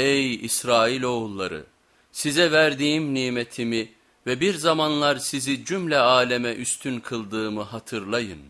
Ey İsrailoğulları! Size verdiğim nimetimi ve bir zamanlar sizi cümle aleme üstün kıldığımı hatırlayın.